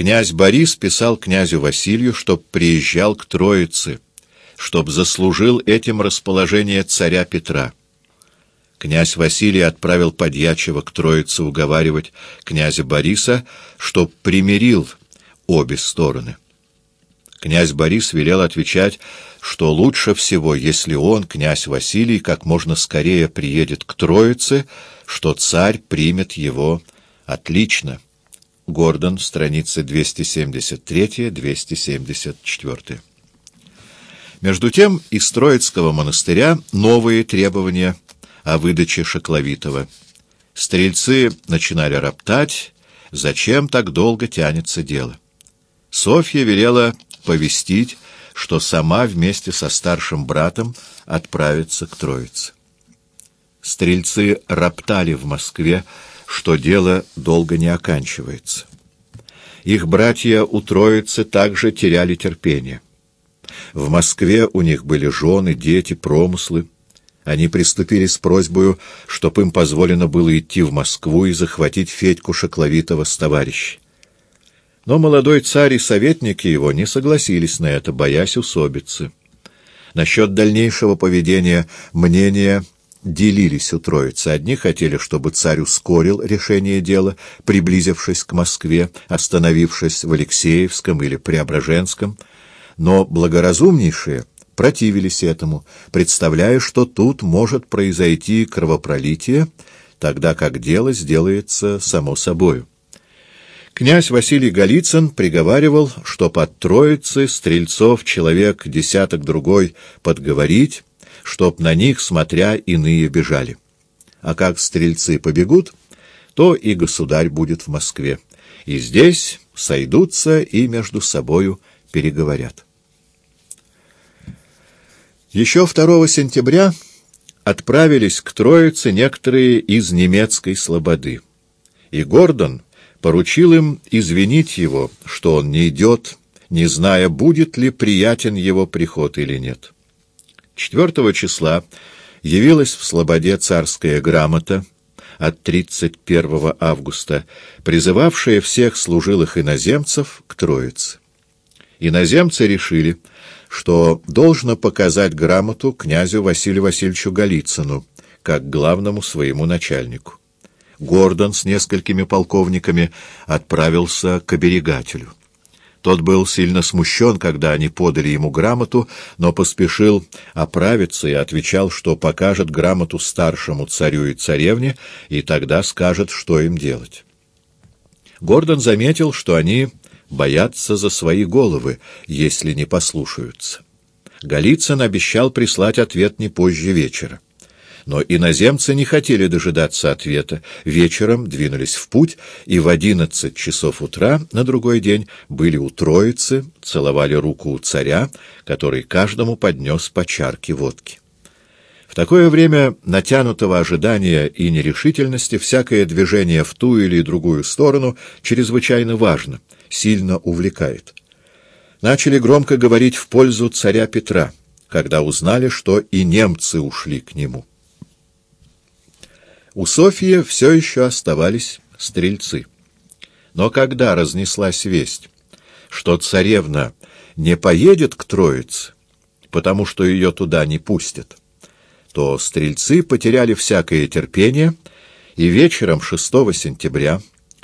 Князь Борис писал князю Василию, чтоб приезжал к Троице, чтоб заслужил этим расположение царя Петра. Князь Василий отправил Подьячего к Троице уговаривать князя Бориса, чтоб примирил обе стороны. Князь Борис велел отвечать, что лучше всего, если он, князь Василий, как можно скорее приедет к Троице, что царь примет его отлично. Гордон, страницы 273-274. Между тем, из Троицкого монастыря новые требования о выдаче Шакловитова. Стрельцы начинали роптать, зачем так долго тянется дело. Софья велела повестить, что сама вместе со старшим братом отправится к Троице. Стрельцы роптали в Москве, что дело долго не оканчивается. Их братья у Троицы также теряли терпение. В Москве у них были жены, дети, промыслы. Они приступили с просьбой, чтоб им позволено было идти в Москву и захватить Федьку Шакловитова с товарищей. Но молодой царь и советники его не согласились на это, боясь усобицы. Насчет дальнейшего поведения мнения делились у троицы. Одни хотели, чтобы царь ускорил решение дела, приблизившись к Москве, остановившись в Алексеевском или Преображенском, но благоразумнейшие противились этому, представляя, что тут может произойти кровопролитие, тогда как дело сделается само собою. Князь Василий Голицын приговаривал, что под троицы стрельцов человек десяток-другой подговорить, чтоб на них, смотря, иные бежали. А как стрельцы побегут, то и государь будет в Москве. И здесь сойдутся и между собою переговорят. Еще 2 сентября отправились к Троице некоторые из немецкой слободы. И Гордон поручил им извинить его, что он не идет, не зная, будет ли приятен его приход или нет. 4 числа явилась в Слободе царская грамота от 31 августа, призывавшая всех служилых иноземцев к Троице. Иноземцы решили, что должно показать грамоту князю Василию Васильевичу Голицыну, как главному своему начальнику. Гордон с несколькими полковниками отправился к оберегателю. Тот был сильно смущен, когда они подали ему грамоту, но поспешил оправиться и отвечал, что покажет грамоту старшему царю и царевне, и тогда скажет, что им делать. Гордон заметил, что они боятся за свои головы, если не послушаются. Голицын обещал прислать ответ не позже вечера. Но иноземцы не хотели дожидаться ответа. Вечером двинулись в путь, и в одиннадцать часов утра на другой день были у Троицы, целовали руку у царя, который каждому поднес по чарке водки. В такое время натянутого ожидания и нерешительности всякое движение в ту или другую сторону чрезвычайно важно, сильно увлекает. Начали громко говорить в пользу царя Петра, когда узнали, что и немцы ушли к нему. У Софьи все еще оставались стрельцы. Но когда разнеслась весть, что царевна не поедет к Троице, потому что ее туда не пустят, то стрельцы потеряли всякое терпение и вечером 6 сентября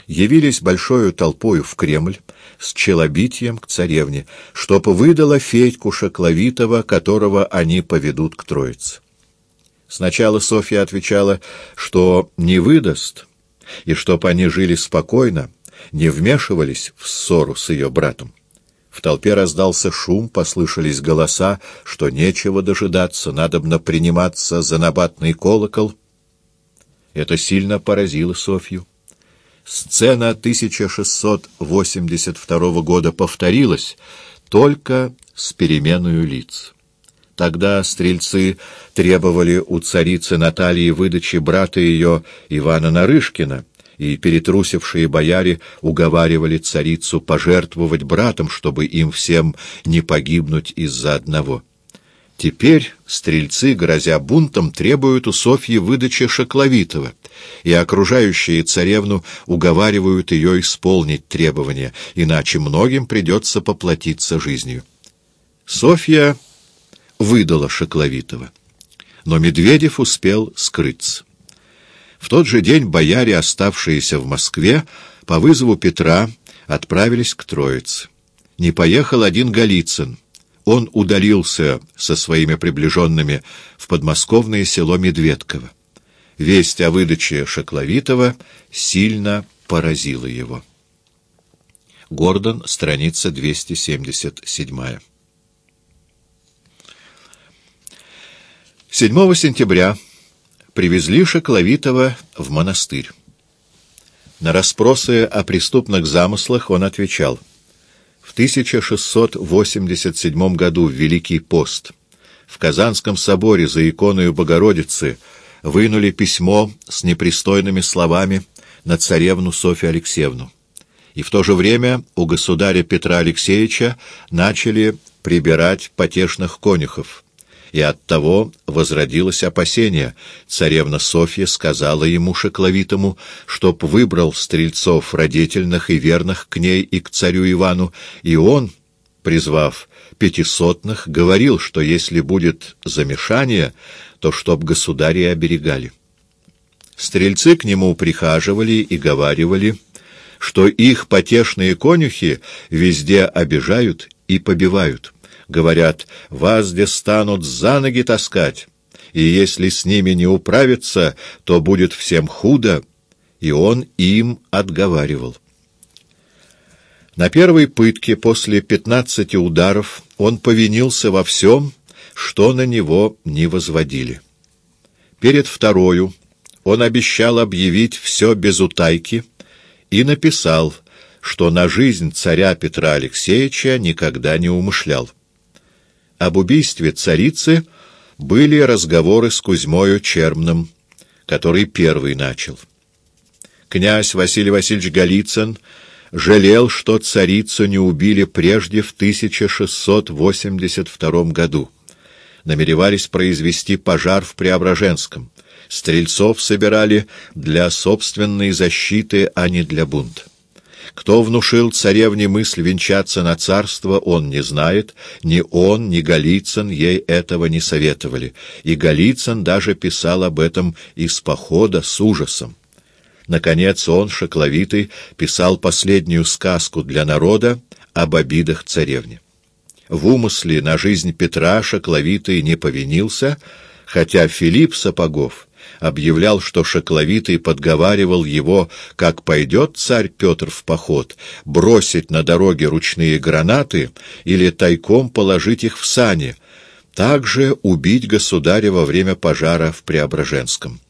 явились большою толпою в Кремль с челобитием к царевне, чтоб выдала Федьку Шакловитова, которого они поведут к Троице. Сначала Софья отвечала, что не выдаст, и чтоб они жили спокойно, не вмешивались в ссору с ее братом. В толпе раздался шум, послышались голоса, что нечего дожидаться, надобно приниматься за набатный колокол. Это сильно поразило Софью. Сцена 1682 года повторилась, только с переменою лиц. Тогда стрельцы требовали у царицы Натальи выдачи брата ее Ивана Нарышкина, и перетрусившие бояре уговаривали царицу пожертвовать братом, чтобы им всем не погибнуть из-за одного. Теперь стрельцы, грозя бунтом, требуют у Софьи выдачи Шакловитова, и окружающие царевну уговаривают ее исполнить требования, иначе многим придется поплатиться жизнью. Софья выдала Шакловитова, но Медведев успел скрыться. В тот же день бояре, оставшиеся в Москве, по вызову Петра отправились к Троице. Не поехал один Голицын — он удалился со своими приближенными в подмосковное село Медведково. Весть о выдаче Шакловитова сильно поразила его. Гордон, страница 277. 7 сентября привезли Шакловитова в монастырь. На расспросы о преступных замыслах он отвечал — 1687 году в Великий пост в Казанском соборе за иконою Богородицы вынули письмо с непристойными словами на царевну Софью Алексеевну. И в то же время у государя Петра Алексеевича начали прибирать потешных конюхов, и оттого возродилось опасение. Царевна Софья сказала ему, Шекловитому, чтоб выбрал стрельцов родительных и верных к ней и к царю Ивану, и он, призвав пятисотных, говорил, что если будет замешание, то чтоб государи оберегали. Стрельцы к нему прихаживали и говаривали, что их потешные конюхи везде обижают и побивают говорят, вас где станут за ноги таскать, и если с ними не управиться, то будет всем худо, и он им отговаривал. На первой пытке после пятнадцати ударов он повинился во всем, что на него не возводили. Перед второю он обещал объявить все без утайки и написал, что на жизнь царя Петра Алексеевича никогда не умышлял об убийстве царицы были разговоры с Кузьмою Чермным, который первый начал. Князь Василий Васильевич Голицын жалел, что царицу не убили прежде в 1682 году. Намеревались произвести пожар в Преображенском. Стрельцов собирали для собственной защиты, а не для бунта. Кто внушил царевне мысль венчаться на царство, он не знает. Ни он, ни Голицын ей этого не советовали. И Голицын даже писал об этом из похода с ужасом. Наконец он, шокловитый, писал последнюю сказку для народа об обидах царевни. В умысле на жизнь Петра шокловитый не повинился, хотя Филипп Сапогов объявлял, что Шокловитый подговаривал его, как пойдет царь Петр в поход, бросить на дороге ручные гранаты или тайком положить их в сани, также убить государя во время пожара в Преображенском.